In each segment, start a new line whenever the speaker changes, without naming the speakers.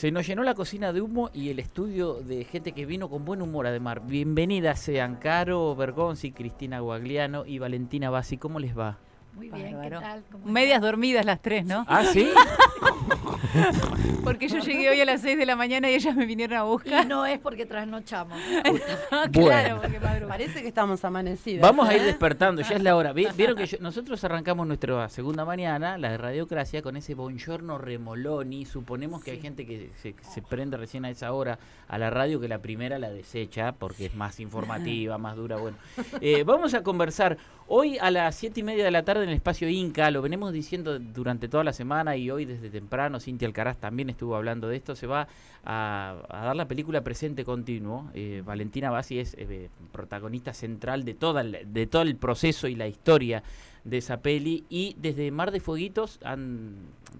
Se nos llenó la cocina de humo y el estudio de gente que vino con buen humor además. Bienvenidas sean Caro Bergonzi, Cristina Guagliano y Valentina Bassi. ¿Cómo les va?
Muy bien, ¿qué tal? ¿Cómo
Medias dormidas las tres, ¿no?
¿Ah, sí?
Porque yo llegué hoy a las 6 de la mañana y ellas me vinieron a
Y
buscar.
no es porque trasnochamos.
claro,
Bueno.
porque madrugué.
Parece que estamos amanecidos.
Vamos a ir despertando, ya es la hora. Vi- Vieron que yo- nosotros arrancamos nuestra segunda mañana, la de Radiocracia, con ese Buongiorno Remoloni. Suponemos que hay gente que se, que se prende recién a esa hora a la radio, que la primera la desecha porque es más informativa, más dura. Bueno, Eh, vamos a conversar hoy a las siete y media de la tarde en el espacio Inca. Lo venimos diciendo durante toda la semana y hoy desde temprano. Cintia Alcaraz también estuvo hablando de esto. Se va a, dar la película Presente Continuo. Eh, Valentina Bassi es eh, protagonista central de, toda de todo el proceso y la historia de esa peli y desde Mar de Fueguitos han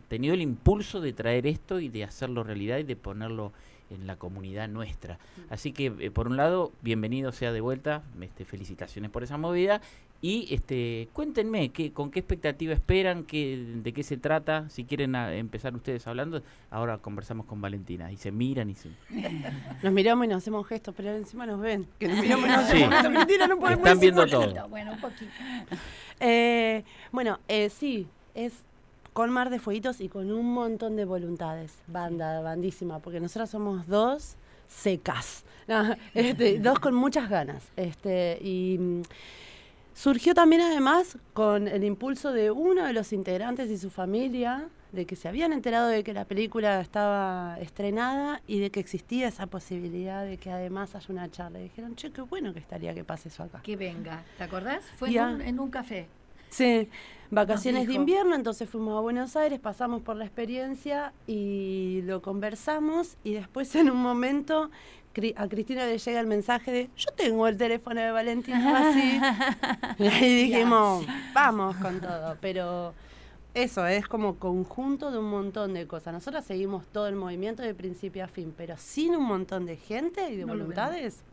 tenido el impulso de traer esto y de hacerlo realidad y de ponerlo en la comunidad nuestra. Así que eh, por un lado, bienvenido sea de vuelta, este, felicitaciones por esa movida y este cuéntenme qué, con qué expectativa esperan, qué, de qué se trata, si quieren a- empezar ustedes hablando, ahora conversamos con Valentina y se miran y se
Nos miramos y nos hacemos gestos, pero encima nos ven. Que nos miramos y nos
Sí.
hacemos gestos. Mentira, no podemos
Están viendo todo.
Bueno, un poquito.
Eh, bueno, eh, sí, es con Mar de Fueguitos y con un montón de voluntades. Banda, bandísima, porque nosotras somos dos secas. No, este, dos con muchas ganas. Este, y mm, surgió también además con el impulso de uno de los integrantes y su familia, de que se habían enterado de que la película estaba estrenada y de que existía esa posibilidad de que además haya una charla. Y dijeron, che, qué bueno que estaría que pase eso acá.
Que venga. ¿Te acordás? Fue en un, en un café.
Sí, vacaciones de invierno, entonces fuimos a Buenos Aires, pasamos por la experiencia y lo conversamos y después en un momento a Cristina le llega el mensaje de yo tengo el teléfono de Valentina así. y ahí dijimos, vamos con todo, pero eso es como conjunto de un montón de cosas. Nosotros seguimos todo el movimiento de principio a fin, pero sin un montón de gente y de
No
voluntades,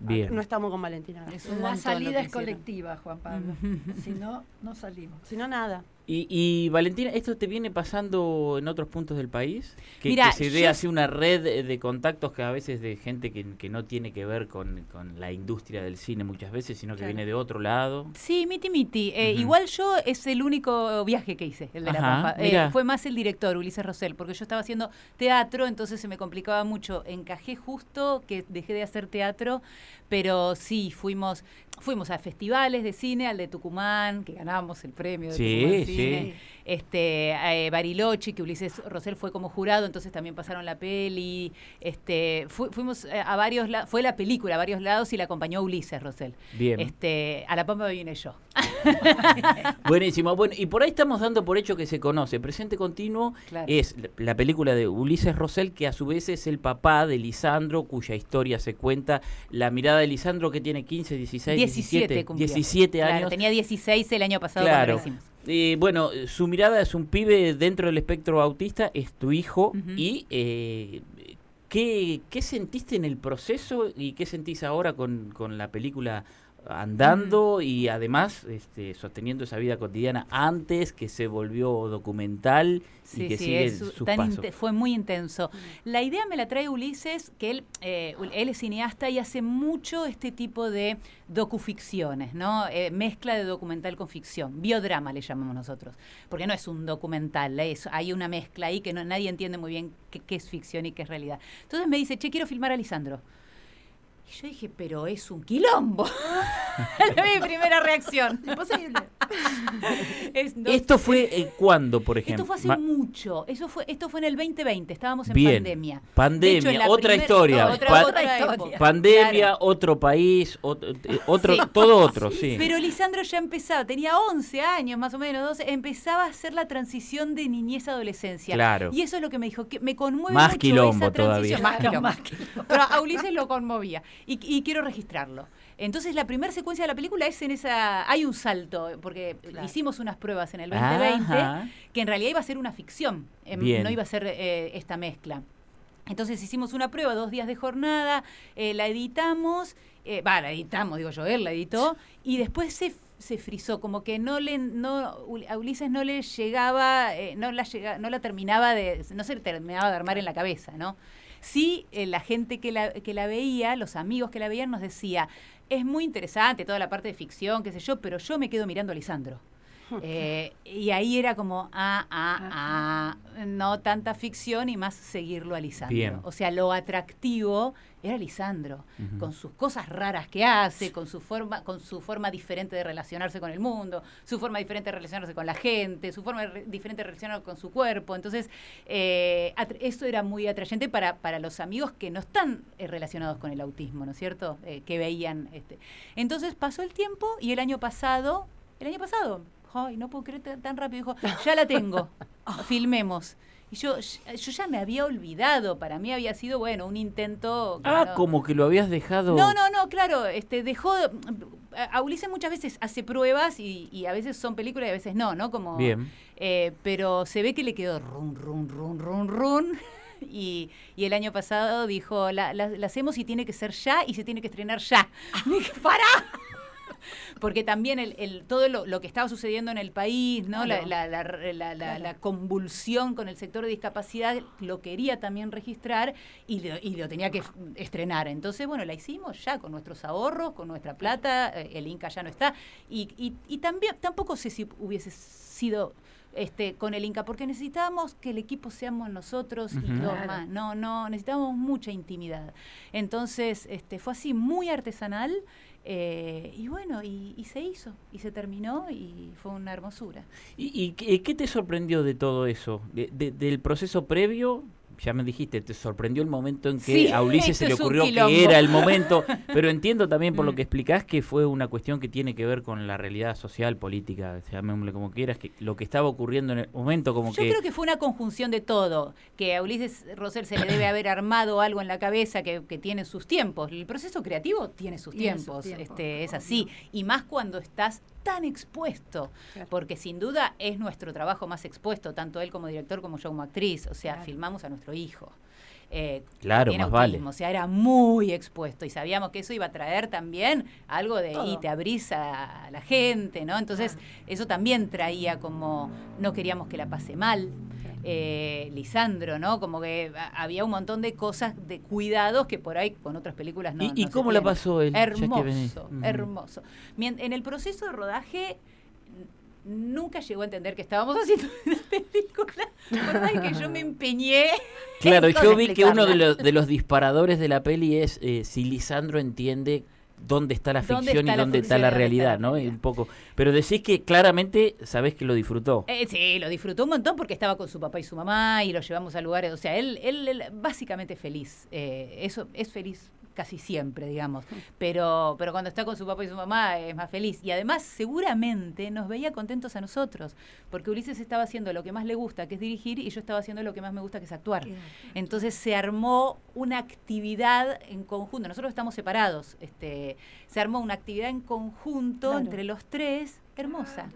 Bien.
no estamos con Valentina.
Es
La salida es colectiva, Juan Pablo. si no, no salimos.
Si no, nada.
Y, y, Valentina, ¿esto te viene pasando en otros puntos del país? Que,
Mira,
que se dé
yo-
así una red de contactos que a veces de gente que, que no tiene que ver con, con la industria del cine muchas veces, sino que
Claro.
viene de otro lado.
Sí, miti miti. Eh. Igual yo es el único viaje que hice, el de La Pampa. Eh, fue más el director, Ulises Rosell, porque yo estaba haciendo teatro, entonces se me complicaba mucho. Encajé justo que dejé de hacer teatro, pero sí, fuimos, fuimos a festivales de cine, al de Tucumán, que ganamos el premio de
Sí,
Tucumán
sí.
Cine. Este, eh, Bariloche, que Ulises Rosell fue como jurado, entonces también pasaron la peli. Este, fu- fuimos eh, a varios lados, fue la película a varios lados y la acompañó Ulises Rosell.
Bien.
Este, a La Pampa vine yo.
Buenísimo. Bueno, y por ahí estamos dando por hecho que se conoce. Presente Continuo
Claro.
es la- la película de Ulises Rosell, que a su vez es el papá de Lisandro, cuya historia se cuenta. La mirada de Lisandro, que tiene 15, 16,
17
17,
cumplió.
17
Claro,
años.
tenía 16 el año pasado
Claro.
cuando lo hicimos.
Eh, bueno, su mirada es un pibe dentro del espectro autista, es tu hijo. ¿Y eh, ¿qué, qué sentiste en el proceso y qué sentís ahora con, con la película andando y además este, sosteniendo esa vida cotidiana antes que se volvió documental y que
sí,
sigue
es
sus pasos?
fue muy intenso. La idea me la trae Ulises, que él, eh, él es cineasta y hace mucho este tipo de docuficciones, ¿no? Eh, mezcla de documental con ficción, biodrama le llamamos nosotros, porque no es un documental, es, hay una mezcla ahí que no, nadie entiende muy bien qué, qué es ficción y qué es realidad. Entonces me dice, che, quiero filmar a Lisandro. Y yo dije, pero es un quilombo. Era mi primera reacción.
Imposible.
Es- no-
¿Esto fue eh, cuándo, por ejemplo?
esto fue hace
Ma-
mucho. Eso fue, esto fue en el 2020. Estábamos en
Bien.
pandemia.
Pandemia,
hecho, en
otra
primer-
historia.
Otra,
Pa-
otra
Otra
época.
Pandemia,
Claro.
otro país, otro, eh, otro
Sí.
todo otro, sí.
Pero Lisandro ya empezaba, tenía 11 años más o menos, 12, empezaba a hacer la transición de niñez a adolescencia.
Claro.
Y eso es lo que me dijo, que me conmueve
Más
mucho
quilombo
esa transición.
todavía.
Más quilombo.
Más quilombo.
Pero a Ulises lo conmovía. Y, y quiero registrarlo. Entonces la primera secuencia de la película es en esa... Hay un salto, porque
Claro.
hicimos unas pruebas en el 2020
Ajá.
que en realidad iba a ser una ficción, em,
Bien.
no iba a ser eh, esta mezcla. Entonces hicimos una prueba, dos días de jornada, eh, la editamos, eh, va, la editamos, digo yo, él la editó, y después se, se frizó, como que no le, no, a Ulises no le llegaba, eh, no la llega, no la terminaba de, no se le terminaba de armar en la cabeza, ¿no? Sí, eh, la gente que la, que la veía, los amigos que la veían, nos decía, es muy interesante toda la parte de ficción, qué sé yo, pero yo me quedo mirando a Lisandro. Eh, y ahí era como, ah, ah, ah, no tanta ficción y más seguirlo a Lisandro.
Bien.
O sea, lo atractivo era Lisandro, con sus cosas raras que hace, con su forma, con su forma diferente de relacionarse con el mundo, su forma diferente de relacionarse con la gente, su forma de diferente de relacionarse con su cuerpo. Entonces, eh, eso era muy atrayente para, para los amigos que no están eh, relacionados con el autismo, ¿no es cierto? Eh, que veían este. Entonces pasó el tiempo y el año pasado, el año pasado, ay, no puedo creer tan- rápido, dijo, ya la tengo, filmemos. Y yo, yo ya me había olvidado, para mí había sido, bueno, un intento...
Ah,
no-
como que lo habías dejado.
no, no, no, claro, este dejó a- a Ulises muchas veces hace pruebas y, y a veces son películas y a veces no, ¿no? Como
Bien.
eh, pero se ve que le quedó run, run, run, run, run. Y, y el año pasado dijo, la, la- la hacemos y tiene que ser ya y se tiene que estrenar ya. Dije, ¡para! Porque también el, el- todo lo, lo que estaba sucediendo en el país, ¿no? La,
Claro.
la- la- la- la-
Claro.
la convulsión con el sector de discapacidad, lo quería también registrar y lo, y lo tenía que estrenar. Entonces, bueno, la hicimos ya con nuestros ahorros, con nuestra plata, eh, el Inca ya no está. Y, y- y también tampoco sé si hubiese sido este con el Inca, porque necesitábamos que el equipo seamos nosotros y
Claro.
más. No, no, necesitábamos mucha intimidad. Entonces, este, fue así muy artesanal. eh, y bueno, y, y se hizo, y se terminó, y fue una hermosura.
¿Y, y qué, qué te sorprendió de todo eso? De- de- del proceso previo, ya me dijiste, te sorprendió el momento en que
Sí,
a Ulises se le
es un
ocurrió que era el momento, pero entiendo también por lo
Mm.
que explicás que fue una cuestión que tiene que ver con la realidad social, política, llamémosle como quieras, que lo que estaba ocurriendo en el momento como
Yo
que...
creo que fue una conjunción de todo, que a Ulises Rosell se le debe haber armado algo en la cabeza que, que tiene sus tiempos. El proceso creativo tiene sus
Tiene sus
tiempos,
tiempos,
este, es así. Y más cuando estás tan expuesto,
Claro.
porque sin duda es nuestro trabajo más expuesto, tanto él como director como yo como actriz. O sea,
Claro.
filmamos a nuestro hijo. Eh,
Claro, más vale.
O sea, era muy expuesto y sabíamos que eso iba a traer también algo de
Todo.
y te abrís a la gente, ¿no? Entonces, eso también traía como no queríamos que la pase mal. Eh, Lisandro, ¿no? Como que había un montón de cosas, de cuidados que por ahí con otras películas no.
¿Y, y
no
cómo la pasó él?
Hermoso, hermoso. En el proceso de rodaje nunca llegó a entender que estábamos haciendo una película. Más que yo me empeñé.
Claro, yo vi que uno de
explicarla.
los, de los disparadores de la peli es eh, si Lisandro entiende dónde está la
¿Dónde
ficción
está
y
la
dónde está la realidad, ¿no? Un poco. Pero decís que claramente sabés que lo disfrutó.
Eh, sí, lo disfrutó un montón porque estaba con su papá y su mamá y lo llevamos a lugares. O sea, él, él, él básicamente feliz. Eh, eso es feliz casi siempre, digamos. Pero, pero cuando está con su papá y su mamá es más feliz. Y además, seguramente nos veía contentos a nosotros, porque Ulises estaba haciendo lo que más le gusta, que es dirigir, y yo estaba haciendo lo que más me gusta, que es actuar. Entonces se armó una actividad en conjunto. Nosotros estamos separados. Este, se armó una actividad en conjunto
Claro.
entre los tres, hermosa.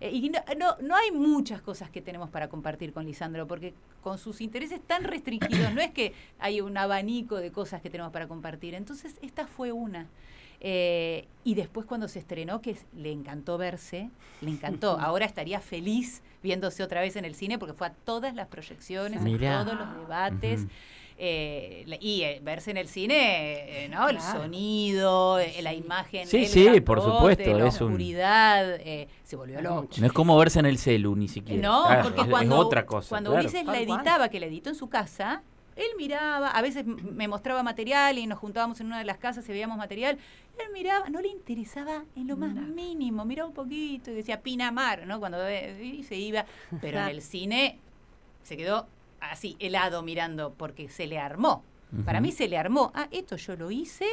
Eh, y no, no, no hay muchas cosas que tenemos para compartir con Lisandro, porque con sus intereses tan restringidos, no es que hay un abanico de cosas que tenemos para compartir. Entonces, esta fue una. Eh, y después cuando se estrenó, que le encantó verse, le encantó. Ahora estaría feliz viéndose otra vez en el cine, porque fue a todas las proyecciones, a
Mirá.
todos los debates. Eh, y eh, verse en el cine, eh, ¿no? El sonido, la imagen,
Sí,
el
sí, por supuesto,
la
es un-
oscuridad, eh, se volvió loco.
No es como verse en el celu ni siquiera.
No,
Claro,
porque
es,
cuando,
es otra cosa.
cuando
claro.
Ulises la editaba, que la editó en su casa, él miraba, a veces me mostraba material y nos juntábamos en una de las casas y veíamos material. Él miraba, no le interesaba en lo más
Nada.
mínimo, miraba un poquito y decía Pinamar, ¿no? Cuando y se iba. Pero en el cine se quedó así, helado mirando, porque se le armó. Para mí se le armó. Ah, esto yo lo hice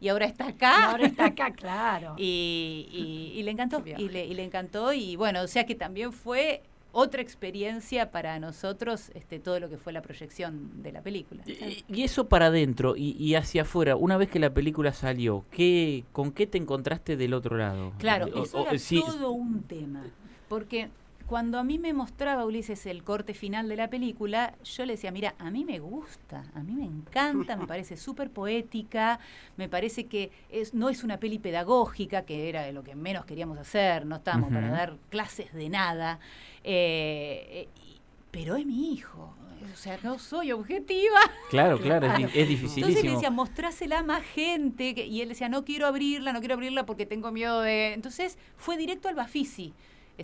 y ahora está
Y
acá.
ahora está acá, claro.
Y, y- y le encantó,
Bien.
y le, y le encantó, y bueno, o sea que también fue otra experiencia para nosotros este, todo lo que fue la proyección de la película.
Y, y eso para adentro y, y hacia afuera, una vez que la película salió, ¿qué, ¿con qué te encontraste del otro lado?
Claro,
O-
eso
o-
era
sí,
todo un tema, porque cuando a mí me mostraba Ulises el corte final de la película, yo le decía, mira, a mí me gusta, a mí me encanta, me parece súper poética, me parece que es, no es una peli pedagógica, que era lo que menos queríamos hacer, no estábamos para dar clases de nada, eh, eh, pero es mi hijo, o sea, no soy objetiva.
Claro, claro, es, es
Entonces le decía, mostrásela a más gente. y él decía, no quiero abrirla, no quiero abrirla porque tengo miedo de. Entonces fue directo al Bafisi.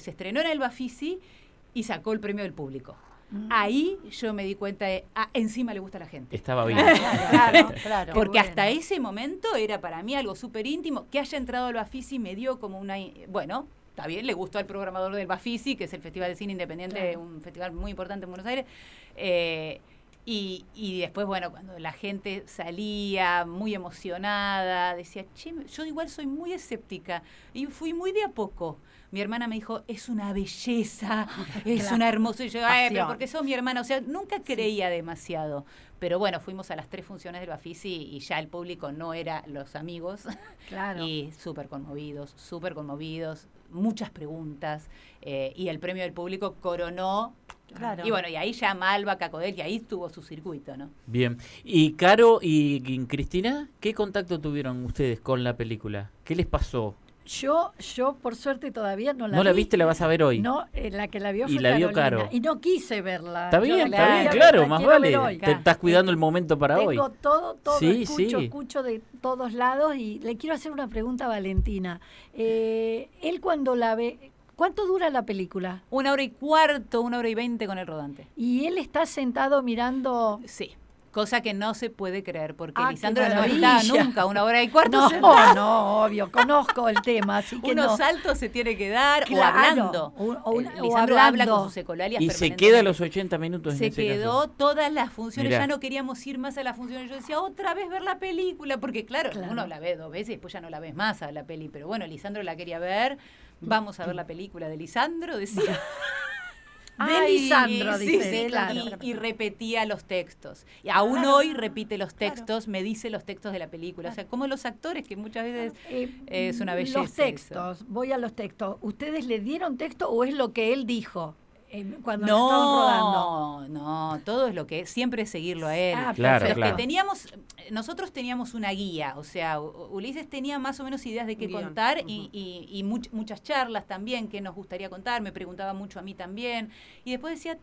Se estrenó en el Bafisi y sacó el premio del público.
Mm.
Ahí yo me di cuenta de, ah, encima le gusta a la gente.
Estaba bien.
Claro, claro.
Porque
bueno.
hasta ese momento era para mí algo súper íntimo. Que haya entrado al Bafisi me dio como una... Bueno, está bien, le gustó al programador del Bafisi, que es el Festival de Cine Independiente,
Claro.
un festival muy importante en Buenos Aires. Eh, y, y después, bueno, cuando la gente salía muy emocionada, decía, che, yo igual soy muy escéptica. Y fui muy de a poco. Mi hermana me dijo, es una belleza, es
Claro.
una hermosa. Y yo, "Ay, pero porque sos mi hermana. O sea, nunca creía demasiado. Pero bueno, fuimos a las tres funciones del Bafisi y ya el público no era los amigos.
Claro.
Y súper conmovidos, súper conmovidos, muchas preguntas. eh, y el premio del público coronó.
Claro.
Y bueno, y ahí ya Malva, Cacodel, y ahí tuvo su circuito, ¿no?
Bien. ¿Y Caro y, y Cristina, qué contacto tuvieron ustedes con la película? ¿Qué les pasó?
Yo, yo por suerte todavía no la
¿No la
vi.
viste? ¿La vas a ver hoy?
No, eh, la que la vio
Y
fue
la vio. Caro.
Y no quise verla.
Está bien, está bien, claro,
la
más vale. Te estás cuidando el momento para hoy.
Tengo todo, todo,
Sí,
escucho,
sí.
escucho de todos lados y le quiero hacer una pregunta a Valentina. Eh, él cuando la ve, ¿cuánto dura la película?
Una hora y cuarto, una hora y veinte con el rodante.
Y él está sentado mirando...
Sí. Cosa que no se puede creer, porque
Ah,
Lisandro no está nunca una hora y cuarto.
No,
sentado.
no, obvio, conozco el tema, así que
Unos
no.
saltos se tiene que dar
Claro,
o hablando.
o- o una-
Eh,
o
Lisandro habla con sus ecolalias
Y se queda los 80 minutos
Se
en ese
quedó
caso.
todas las funciones,
Mirá.
ya no queríamos ir más a las funciones. Yo decía, otra vez ver la película, porque claro,
Claro.
uno la ve dos veces y después ya no la ves más a la peli. Pero bueno, Lisandro la quería ver, vamos a ver la película de Lisandro, decía.
De Lisandro,
sí,
dice,
sí,
claro.
y, y repetía los textos. Y aún
Claro,
hoy repite los
claro.
textos, me dice los textos de la película. O sea, como los actores que muchas veces...
Eh,
Es una belleza
Los
eso.
textos, voy a los textos. ¿Ustedes le dieron texto o es lo que él dijo eh, cuando estaban rodando?
No, no, todo es lo que es, siempre es seguirlo a él.
Ah,
Claro.
Los
claro.
que teníamos, nosotros teníamos una guía, o sea, Ulises tenía más o menos ideas de qué contar y, y- y much- muchas charlas también que nos gustaría contar, me preguntaba mucho a mí también, y después decía,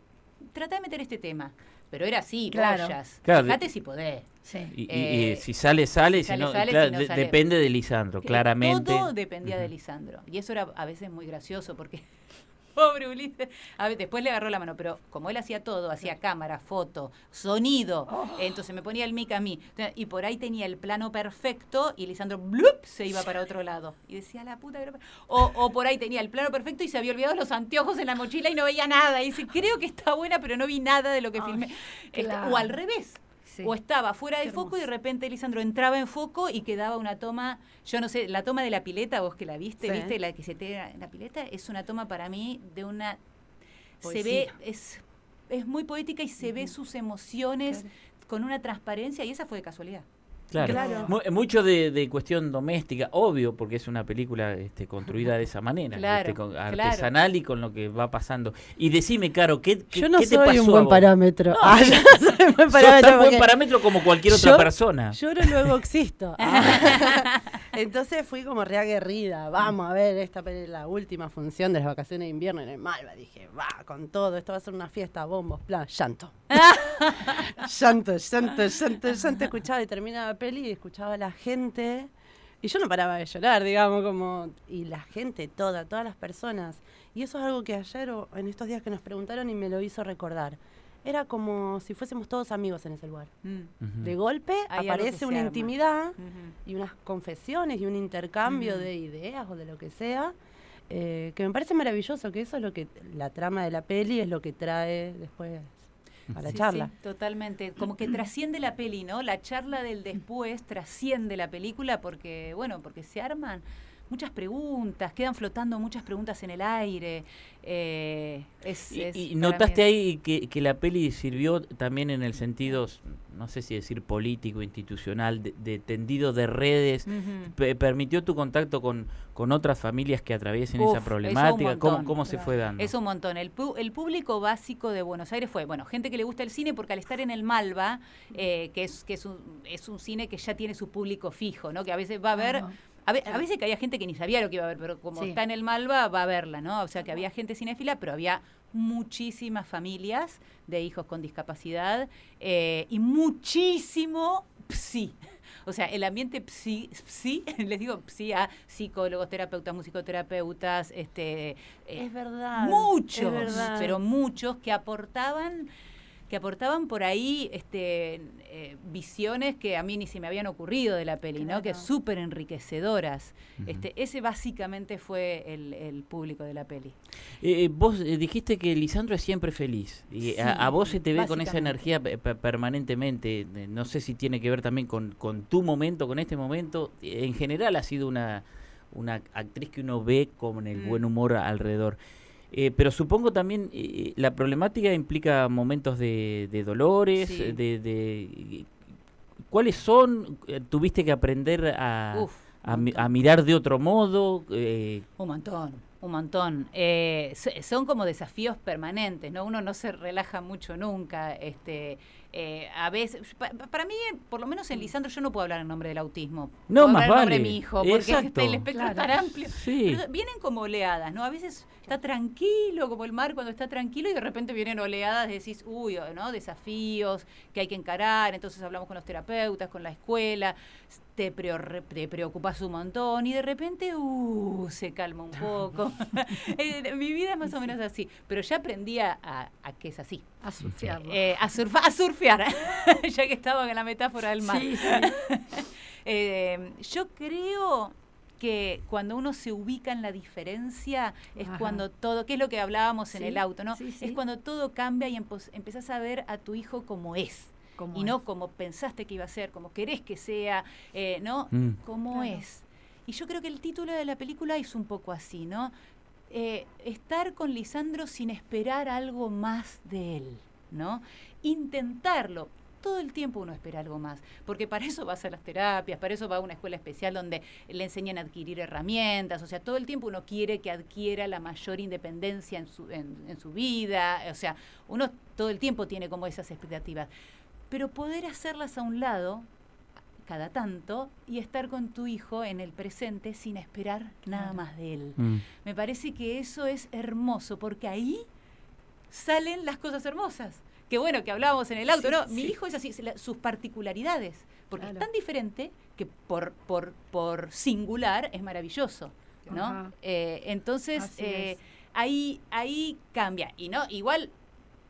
trata de meter este tema, pero era así,
Claro.
Claro,
fíjate
de-
si podés.
Sí.
Y, y-
Eh,
y si sale, sale,
si
si
sale,
no,
sale,
claro,
si no
de-
sale.
depende de Lisandro,
Que
claramente.
Todo dependía de. Lisandro. Y eso era a veces muy gracioso porque, pobre Ulises, a ver, después le agarró la mano, pero como él hacía todo, hacía cámara, foto, sonido,
Oh.
entonces me ponía el mic a mí. Y por ahí tenía el plano perfecto y Lisandro ¡blup! se iba para otro lado. Y decía, la puta. que lo pa-". O, o por ahí tenía el plano perfecto y se había olvidado los anteojos en la mochila y no veía nada. Y dice, creo que está buena, pero no vi nada de lo que
Ay,
filmé. Este. O al revés.
Sí.
O estaba fuera de foco y de repente Lisandro entraba en foco y quedaba una toma, yo no sé, la toma de la pileta, vos que la viste,
Sí.
viste la que se te en la pileta, es una toma para mí de una se ve es es muy poética y se ve sus emociones con una transparencia y esa fue de casualidad.
Claro.
Claro.
Mu- mucho de, de cuestión doméstica, obvio, porque es una película este, construida de esa manera,
Claro,
este, con-
claro.
artesanal y con lo que va pasando. Y decime, Caro, ¿qué, qué,
Yo no
qué te
soy
pasó
un
a
buen
vos?
parámetro.
No,
Ah, yo no soy un buen
Sos
parámetro.
tan buen parámetro como cualquier otra
Yo-
persona.
Lloro luego existo. Entonces fui como re aguerrida. Vamos a ver esta la última función de las vacaciones de invierno en el Malva. Dije, va, con todo, esto va a ser una fiesta, bombos, plan, llanto. llanto, llanto, llanto, llanto. Escuchaba y terminaba la peli y escuchaba a la gente. Y yo no paraba de llorar, digamos, como. Y la gente, toda, todas las personas. Y eso es algo que ayer o en estos días que nos preguntaron y me lo hizo recordar. Era como si fuésemos todos amigos en ese lugar.
Mm.
De golpe
Hay
aparece una
arma.
intimidad y unas confesiones y un intercambio de ideas o de lo que sea, eh, que me parece maravilloso, que eso es lo que la trama de la peli es lo que trae después a la
Sí,
charla.
sí, totalmente. Como que trasciende la peli, ¿no? La charla del después trasciende la película porque, bueno, porque se arman muchas preguntas, quedan flotando muchas preguntas en el aire. Eh, es,
Y,
es-
y
para
notaste ahí que, que la peli sirvió también en el sentido, no sé si decir político, institucional, de, de tendido de redes, permitió tu contacto con, con otras familias que atraviesen
Uf,
esa problemática, ¿cómo, cómo se fue dando?
Es un montón. El, pu- el público básico de Buenos Aires fue, bueno, gente que le gusta el cine porque al estar en el Malva, eh, que, es, que es, un, es un cine que ya tiene su público fijo, ¿no? Que a veces va a ver...
Ajá.
A, ve- a veces que había gente que ni sabía lo que iba a ver, pero como
Sí.
está en el Malva, va a verla, ¿no? O sea, que había gente cinéfila, pero había muchísimas familias de hijos con discapacidad eh, y muchísimo psi. O sea, el ambiente psi, psi, les digo psi a psicólogos, terapeutas, musicoterapeutas, este, eh,
Es verdad.
muchos,
es verdad.
pero muchos que aportaban que aportaban por ahí este, eh, visiones que a mí ni se me habían ocurrido de la peli, ¿no? Que
Claro.
súper enriquecedoras. Este, ese básicamente fue el, el público de la peli.
Eh, vos eh, dijiste que Lisandro es siempre feliz. Y a, a vos se te ve con esa energía pe- pe- permanentemente. Eh, No sé si tiene que ver también con, con tu momento, con este momento. Eh, En general ha sido una, una actriz que uno ve con el
Mm.
buen humor alrededor. Eh, pero supongo también eh, la problemática implica momentos de, de dolores,
Sí.
eh, de, de- ¿Cuáles son? Eh, ¿Tuviste que aprender a,
Uf,
a, mirar de otro modo? Eh,
Un montón, un montón. Eh, so- son como desafíos permanentes, ¿no? Uno no se relaja mucho nunca. Este, eh, a veces, pa- pa- para mí, por lo menos en Lisandro, yo no puedo hablar en nombre del autismo.
No,
Puedo
más
hablar en nombre de mi hijo, porque
Exacto.
el espectro es tan
Claro.
amplio.
sí.
Pero vienen como oleadas, ¿no? A veces está tranquilo, como el mar cuando está tranquilo, y de repente vienen oleadas y decís, uy, ¿no? Desafíos que hay que encarar. Entonces hablamos con los terapeutas, con la escuela, te, preo- te preocupas un montón, y de repente, uh, se calma un poco. Eh, Mi vida es más o menos así, pero ya aprendí a, a- a que es así.
A surfearlo.
Eh, a, surfa- a surfear, ya que estaba en la metáfora del mar.
Sí, sí.
Eh, yo creo que cuando uno se ubica en la diferencia es
Ajá.
cuando todo, que es lo que hablábamos en el auto, ¿no?
sí, sí.
Es cuando todo cambia y empezás a ver a tu hijo como es.
Como
y no como pensaste que iba a ser, como querés que sea, eh, ¿no?
Mm.
Como
Claro.
es. Y yo creo que el título de la película es un poco así, ¿no? Eh, estar con Lisandro sin esperar algo más de él, ¿no? Intentarlo. Todo el tiempo uno espera algo más, porque para eso vas a las terapias, para eso va a una escuela especial donde le enseñan a adquirir herramientas, o sea, todo el tiempo uno quiere que adquiera la mayor independencia en su, en, en su vida, o sea, uno todo el tiempo tiene como esas expectativas, pero poder hacerlas a un lado cada tanto y estar con tu hijo en el presente sin esperar nada
Claro.
más de él.
Mm.
Me parece que eso es hermoso porque ahí salen las cosas hermosas. Que bueno, que hablábamos en el auto,
Sí,
¿no? Mi hijo es así, sus particularidades, porque
Claro.
es tan diferente que por, por, por singular es maravilloso, ¿no? Eh, entonces, eh, ahí, ahí cambia. Y no, igual,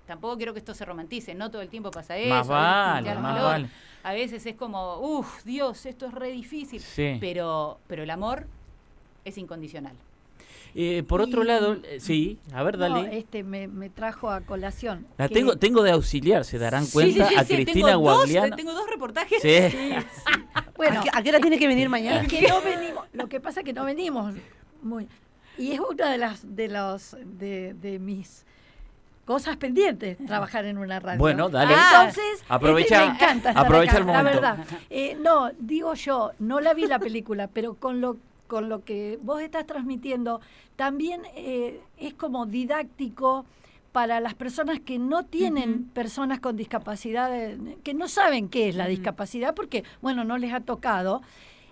tampoco quiero que esto se romantice, no todo el tiempo pasa eso.
Más vale, más vale.
A veces es como, uff, Dios, esto es re difícil.
Sí.
Pero, pero el amor es incondicional.
Eh, por otro
Y-
lado, eh, sí, a ver,
No,
dale.
este me, me trajo a colación.
La
que-
tengo, tengo de auxiliar, se darán
Sí,
cuenta
sí, sí,
a
sí,
Cristina
tengo dos,
Guagliano.
tengo dos reportajes.
Sí.
Sí, sí. Bueno,
¿A, qué, a qué hora tiene que venir mañana?
es que no venimos. Lo que pasa es que no venimos muy. Y es una de las de los de, de mis cosas pendientes trabajar en una radio.
Bueno, dale.
Entonces,
Aprovecha-
este, me encanta estar
aprovecha
acá,
el momento.
La verdad. Eh, no, digo yo, no la vi la película, pero con lo con lo que vos estás transmitiendo, también eh, es como didáctico para las personas que no tienen personas con discapacidad, que no saben qué es la discapacidad, porque, bueno, no les ha tocado.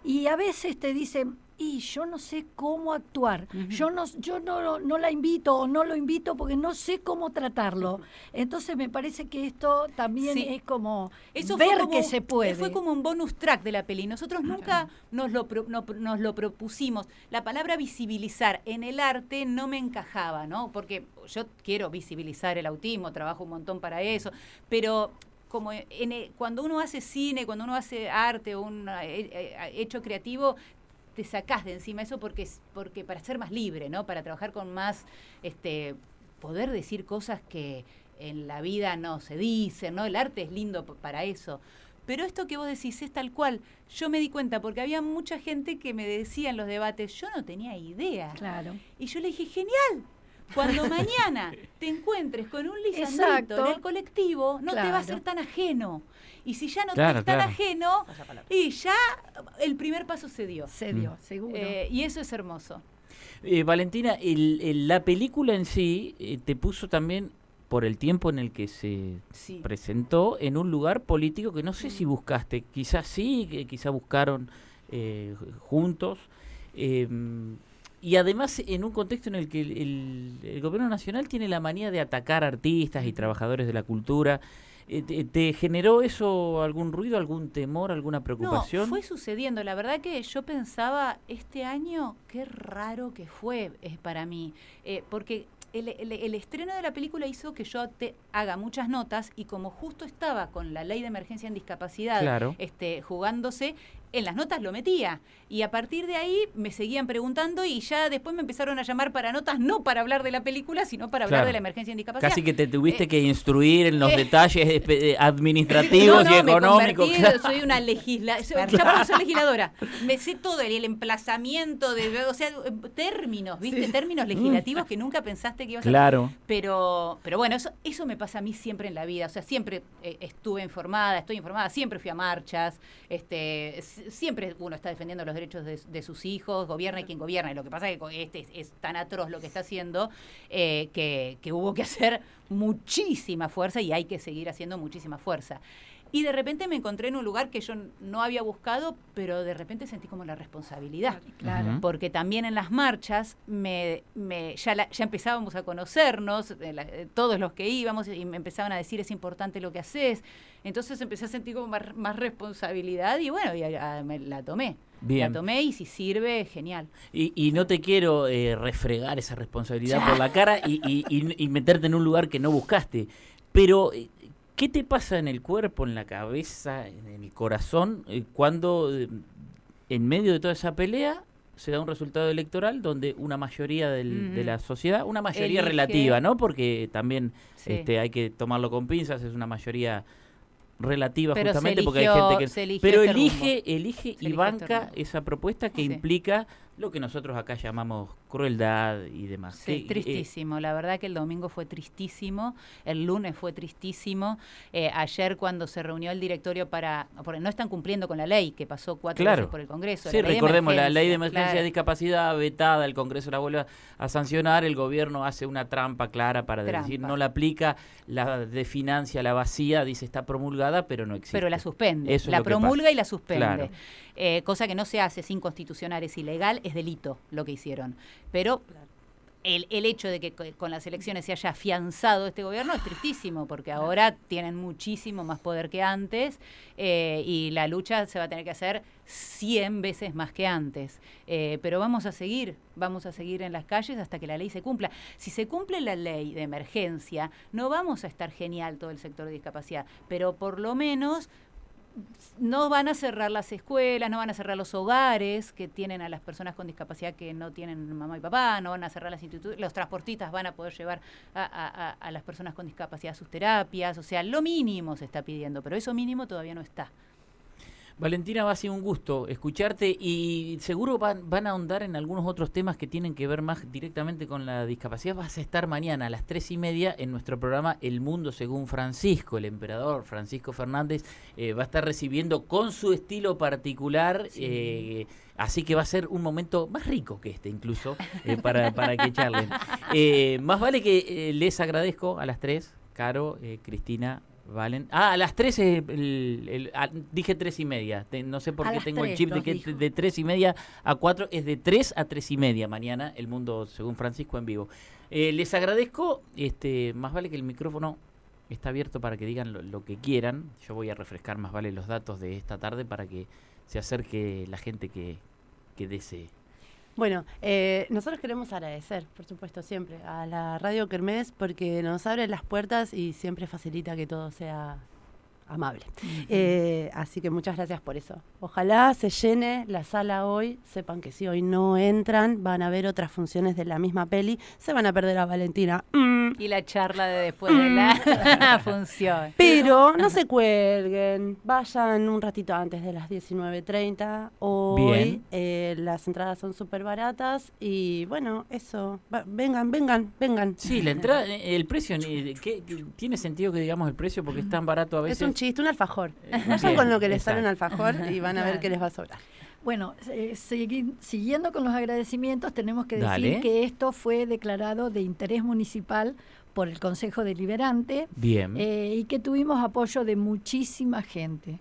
Y a veces te dicen, y yo no sé cómo actuar, yo no, yo no, no la invito o no lo invito porque no sé cómo tratarlo. Entonces me parece que esto también
Sí.
es como
Eso
ver
como-
que se puede.
Fue como un bonus track de la peli. Nosotros nunca nos lo, pro- no- nos lo propusimos. La palabra visibilizar en el arte no me encajaba, ¿no? Porque yo quiero visibilizar el autismo, trabajo un montón para eso, pero como en el- cuando uno hace cine, cuando uno hace arte o un eh, eh, hecho creativo, te sacás de encima eso porque es porque para ser más libre, ¿no? Para trabajar con más este poder decir cosas que en la vida no se dicen, ¿no? El arte es lindo para eso. Pero esto que vos decís es tal cual. Yo me di cuenta porque había mucha gente que me decía en los debates, yo no tenía idea.
Claro.
Y yo le dije, genial. Cuando mañana te encuentres con un lisandrito en el colectivo, no te va a ser tan ajeno. Y si ya no
Claro,
te es tan
claro.
ajeno, y ya el primer paso se dio.
Se
Mm.
dio, seguro.
Eh, y eso es hermoso.
Eh, Valentina, el- el- la película en sí eh, te puso también por el tiempo en el que se
Sí.
presentó en un lugar político que no sé si buscaste, quizás sí, que quizás buscaron eh, juntos. eh, y además en un contexto en el que el, el- el gobierno nacional tiene la manía de atacar artistas y trabajadores de la cultura. Eh, te, te generó eso algún ruido, algún temor, alguna preocupación?
No, fue sucediendo. La verdad que yo pensaba, este año, qué raro que fue eh, para mí. Eh, porque el, el- el estreno de la película hizo que yo te haga muchas notas y como justo estaba con la ley de emergencia en discapacidad
Claro.
este, jugándose, en las notas lo metía. Y a partir de ahí me seguían preguntando y ya después me empezaron a llamar para notas, no para hablar de la película, sino para hablar
Claro.
de la emergencia en discapacidad.
Casi que te tuviste
Eh,
que instruir en los
eh,
detalles administrativos
No, no,
y económicos. claro.
soy una legisladora, ya porque soy legisladora. Me sé todo el, el emplazamiento de, o sea, eh, términos, ¿viste? Términos legislativos que nunca pensaste que ibas a
Claro.
pero, pero bueno, eso, eso me pasa a mí siempre en la vida. O sea, siempre eh, estuve informada, estoy informada, siempre fui a marchas, este, siempre uno está defendiendo los derechos de, sus hijos, gobierna y quien gobierna. Y lo que pasa es que este es, es tan atroz lo que está haciendo eh, que, que hubo que hacer muchísima fuerza y hay que seguir haciendo muchísima fuerza. Y de repente me encontré en un lugar que yo no había buscado, pero de repente sentí como la responsabilidad
claro.
Porque también en las marchas me, me- ya, la- ya empezábamos a conocernos, eh, la- eh, todos los que íbamos, y me empezaban a decir es importante lo que haces. Entonces empecé a sentir como más, más responsabilidad y bueno, y, ah, me la tomé.
Bien.
La tomé y si sirve, genial.
Y, y no te quiero eh, refregar esa responsabilidad por la cara y, y- y- y meterte en un lugar que no buscaste. Pero, ¿qué te pasa en el cuerpo, en la cabeza, en el corazón, eh, cuando eh, en medio de toda esa pelea se da un resultado electoral donde una mayoría del- de la sociedad, una mayoría
Elige-
relativa, ¿no? Porque también
Sí.
este, hay que tomarlo con pinzas, es una mayoría relativa
Pero
justamente porque hay gente que pero
este
elige elige y
este
banca esa propuesta que
Sí.
implica lo que nosotros acá llamamos crueldad y demás.
Sí,
eh,
tristísimo. La verdad que el domingo fue tristísimo, el lunes fue tristísimo. Eh, ayer cuando se reunió el directorio para, porque no están cumpliendo con la ley que pasó cuatro
Claro.
veces por el Congreso.
Sí,
la
recordemos, la ley de emergencia
claro.
de discapacidad vetada, el Congreso la vuelve a- sancionar, el gobierno hace una trampa clara para decir no la aplica, la desfinancia, la vacía, dice está promulgada, pero no existe.
Pero la suspende,
Eso
la promulga y la suspende.
Claro.
Eh, cosa que no se hace, es inconstitucional, es ilegal, es delito lo que hicieron. Pero el, el hecho de que co- con las elecciones se haya afianzado este gobierno es tristísimo, porque ahora tienen muchísimo más poder que antes eh, y la lucha se va a tener que hacer 100 veces más que antes. Eh, pero vamos a seguir, vamos a seguir en las calles hasta que la ley se cumpla. Si se cumple la ley de emergencia, no vamos a estar genial todo el sector de discapacidad, pero por lo menos no van a cerrar las escuelas, no van a cerrar los hogares que tienen a las personas con discapacidad que no tienen mamá y papá, no van a cerrar las instituciones, los transportistas van a poder llevar a, a- las personas con discapacidad sus terapias, o sea, lo mínimo se está pidiendo, pero eso mínimo todavía no está.
Valentina, va a ser un gusto escucharte y seguro van, van a ahondar en algunos otros temas que tienen que ver más directamente con la discapacidad. Vas a estar mañana a las tres y media en nuestro programa El Mundo según Francisco, el emperador Francisco Fernández eh, va a estar recibiendo con su estilo particular. eh, Así que va a ser un momento más rico que este, incluso, eh, para, para que charlen. Más vale que les agradezco a las tres, Caro, Cristina, Valen. Ah, a las tres, eh, el- el- dije tres y media. Te- no sé por
A
qué tengo el chip de que
dijo.
de tres y media a cuatro. Es de tres a tres y media mañana, el mundo según Francisco en vivo. Eh, les agradezco. Este, más vale que el micrófono está abierto para que digan lo, lo que quieran. Yo voy a refrescar más vale los datos de esta tarde para que se acerque la gente que, que desee.
Bueno, eh, nosotros queremos agradecer, por supuesto, siempre a la Radio Kermés porque nos abre las puertas y siempre facilita que todo sea amable. Eh, así que muchas gracias por eso. Ojalá se llene la sala hoy. Sepan que si hoy no entran, van a ver otras funciones de la misma peli. Se van a perder a Valentina. Mm.
Y la charla de después de la función.
Pero no se cuelguen. Vayan un ratito antes de las 19.30. Hoy
Bien.
eh, las entradas son súper baratas. Y bueno, eso. Va- vengan, vengan, vengan.
Sí, la entrada, el precio, eh, ¿qué- qué- ¿tiene sentido que digamos el precio? Porque es tan barato a veces.
Es un chiste, un alfajor.
Eh,
Vayan con lo que les sale un alfajor y van a ver qué les va a sobrar.
Bueno, eh, segui- siguiendo con los agradecimientos, tenemos que decir
Dale.
que esto fue declarado de interés municipal por el Consejo Deliberante
Bien.
eh, y que tuvimos apoyo de muchísima gente.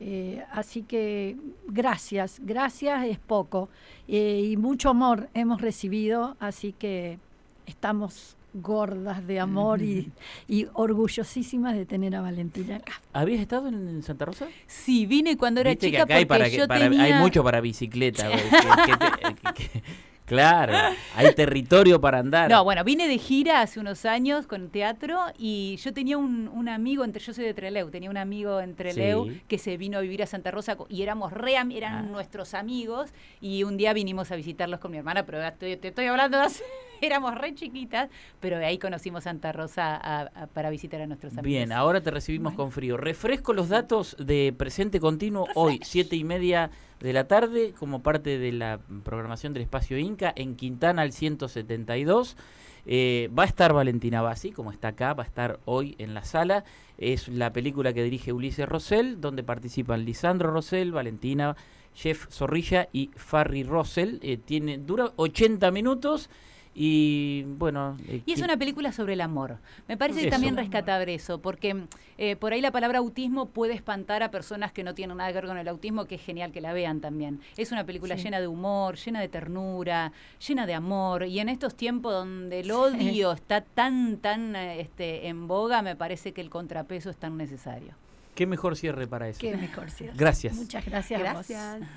Eh, así que gracias, gracias es poco eh, y mucho amor hemos recibido, así que estamos gordas de amor y, y orgullosísimas de tener a Valentina acá.
¿Habías estado en Santa Rosa?
Sí, vine cuando era
Viste que
chica
hay, para,
yo
para-
tenía...
hay mucho para bicicleta. que- te- claro, hay territorio para andar.
No, bueno, vine de gira hace unos años con teatro y yo tenía un, un amigo, entre yo soy de Treleu, tenía un amigo en Treleu
Sí.
que se vino a vivir a Santa Rosa y éramos re, eran
Ah.
nuestros amigos y un día vinimos a visitarlos con mi hermana, pero estoy- te estoy hablando de hace- éramos re chiquitas, pero de ahí conocimos Santa Rosa a- a- para visitar a nuestros amigos.
Bien, ahora te recibimos con frío. Refresco los datos de presente continuo hoy, siete y media de la tarde, como parte de la programación del Espacio Inca, en Quintana al 172. Eh, va a estar Valentina Bassi, como está acá, va a estar hoy en la sala. Es la película que dirige Ulises Rosell, donde participan Lisandro Rosell, Valentina, Jeff Zorrilla y Farry Rosell. Eh, tiene, dura 80 minutos y bueno... eh,
Y es
ti-
una película sobre el amor. Me parece
Eso.
también rescatable eso, porque eh, por ahí la palabra autismo puede espantar a personas que no tienen nada que ver con el autismo, que es genial que la vean también. Es una película
Sí.
llena de humor, llena de ternura, llena de amor, y en estos tiempos donde el odio está tan, tan eh, este, en boga, me parece que el contrapeso es tan necesario.
¿Qué mejor cierre para eso?
Qué mejor cierto.
Gracias.
Muchas gracias. a vos.
Gracias.